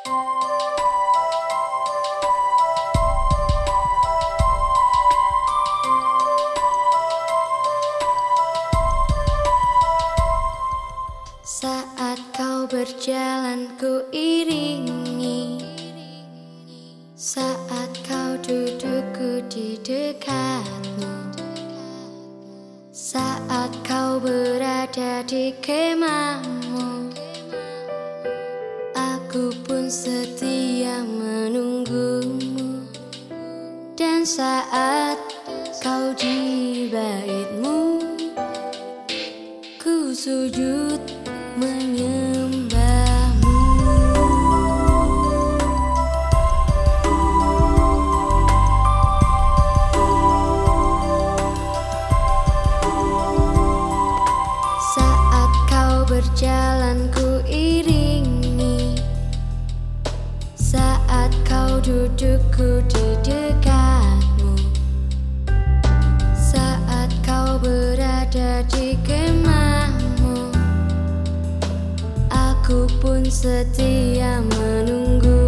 Saat kau berjalan ku iringi. Saat kau dudukku di dekatmu. Saat kau berada di kemahmu setia menunggumu. Dan saat kau di baitmu Ku sujud menyembahmu dudukku di dekatmu. Saat kau berada di kemahmu Aku pun setia menunggu